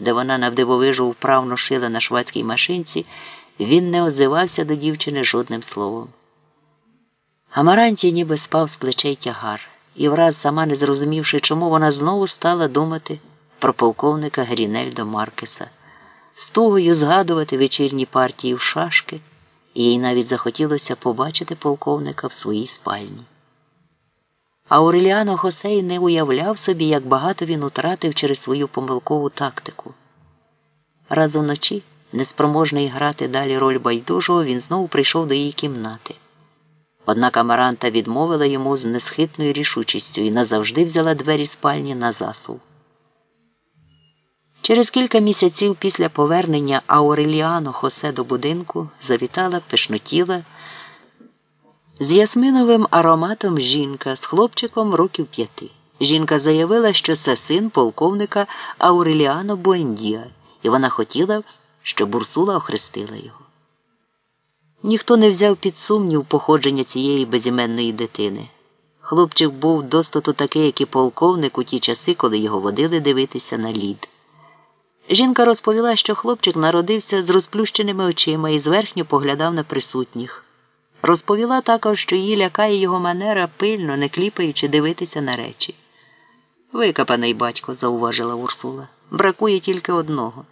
де вона навдивовижу вправно шила на швадській машинці, він не озивався до дівчини жодним словом. Амаранті ніби спав з плечей тягар, і враз, сама не зрозумівши, чому вона знову стала думати про полковника Грінельдо Маркеса, з тугою згадувати вечірні партії в шашки, і їй навіть захотілося побачити полковника в своїй спальні. А Ореліано Хосей не уявляв собі, як багато він утратив через свою помилкову тактику. Раз уночі, неспроможний грати далі роль байдужого, він знову прийшов до її кімнати. Однак Амаранта відмовила йому з несхитною рішучістю і назавжди взяла двері спальні на засув. Через кілька місяців після повернення Ауреліано Хосе до будинку завітала пишнотіла з ясминовим ароматом жінка з хлопчиком років п'яти. Жінка заявила, що це син полковника Ауреліано Буендіа, і вона хотіла, щоб Урсула охрестила його. Ніхто не взяв під сумнів походження цієї безіменної дитини. Хлопчик був достату такий, як і полковник у ті часи, коли його водили дивитися на лід. Жінка розповіла, що хлопчик народився з розплющеними очима і зверхньо поглядав на присутніх. Розповіла також, що її лякає його манера пильно, не кліпаючи дивитися на речі. Викапаний батько, зауважила Урсула. Бракує тільки одного,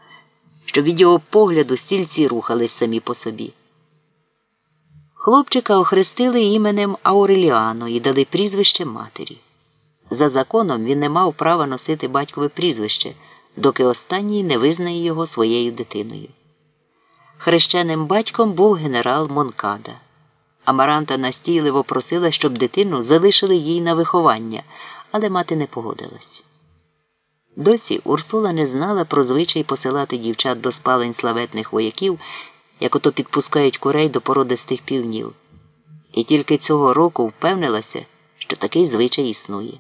щоб від його погляду стільці рухались самі по собі. Хлопчика охрестили іменем Ауреліано і дали прізвище матері. За законом він не мав права носити батькове прізвище, доки останній не визнає його своєю дитиною. Хрещеним батьком був генерал Монкада. Амаранта настійливо просила, щоб дитину залишили їй на виховання, але мати не погодилась. Досі Урсула не знала про звичай посилати дівчат до спалень славетних вояків, як ото підпускають курей до породистих півнів. І тільки цього року впевнилася, що такий звичай існує.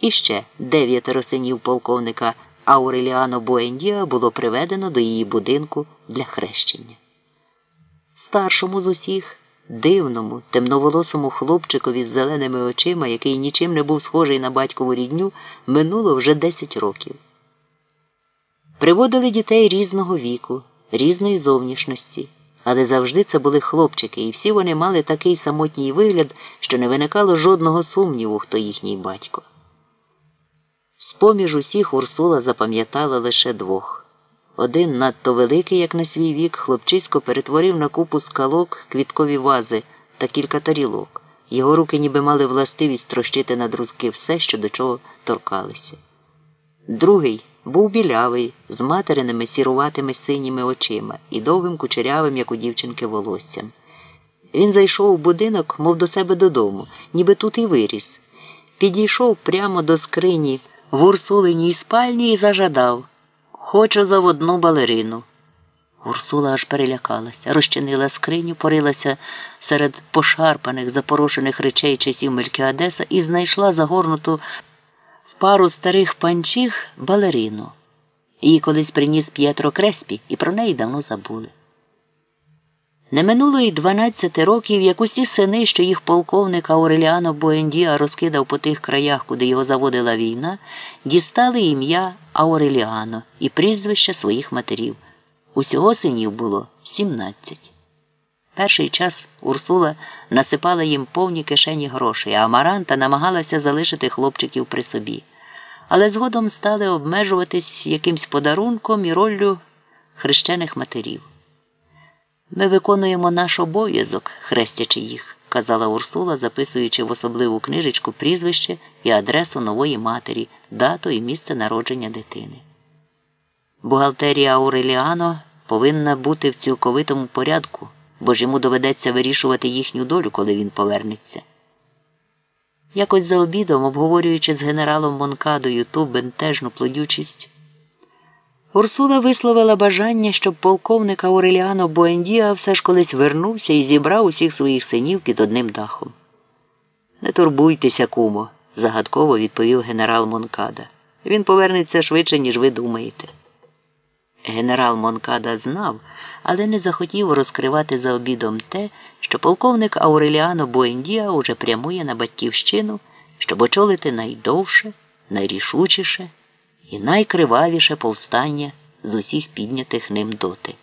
І ще дев'ятеро синів полковника Ауреліано Буендіа було приведено до її будинку для хрещення. Старшому з усіх дивному, темноволосому хлопчикові з зеленими очима, який нічим не був схожий на батькову рідню, минуло вже 10 років. Приводили дітей різного віку, різної зовнішності, але завжди це були хлопчики, і всі вони мали такий самотній вигляд, що не виникало жодного сумніву, хто їхній батько. З усіх Урсула запам'ятала лише двох. Один надто великий, як на свій вік, хлопчисько перетворив на купу скалок квіткові вази та кілька тарілок. Його руки ніби мали властивість трощити на друзки все, що до чого торкалися. Другий був білявий, з материними сіруватими синіми очима і довгим кучерявим, як у дівчинки, волоссям. Він зайшов у будинок, мов до себе додому, ніби тут і виріс. Підійшов прямо до скрині в урсулиній спальні і зажадав. Хочу заводну балерину. Урсула аж перелякалася, розчинила скриню, порилася серед пошарпаних, запорошених речей часів Мелькіадеса і знайшла загорнуту в пару старих панчіх балерину. Її колись приніс П'єтро Креспі, і про неї давно забули. Не минуло й 12 років, як усі сини, що їх полковник Ауреліано Буендіа розкидав по тих краях, куди його заводила війна, дістали ім'я Ауреліано і прізвища своїх матерів. Усього синів було 17. Перший час Урсула насипала їм повні кишені грошей, а Амаранта намагалася залишити хлопчиків при собі. Але згодом стали обмежуватись якимсь подарунком і роллю хрещених матерів. Ми виконуємо наш обов'язок, хрестячи їх, казала Урсула, записуючи в особливу книжечку прізвище і адресу нової матері, дату і місце народження дитини. Бухгалтерія Ауреліано повинна бути в цілковитому порядку, бо ж йому доведеться вирішувати їхню долю, коли він повернеться. Якось за обідом, обговорюючи з генералом Монкадою ту бентежну плодючість. Урсула висловила бажання, щоб полковник Ауреліано Буендіа все ж колись вернувся і зібрав усіх своїх синів під одним дахом. Не турбуйтеся, кумо, загадково відповів генерал Монкада. Він повернеться швидше, ніж ви думаєте. Генерал Монкада знав, але не захотів розкривати за обідом те, що полковник Ауреліано Буендіа уже прямує на батьківщину, щоб очолити найдовше, найрішучіше і найкривавіше повстання з усіх піднятих ним доти.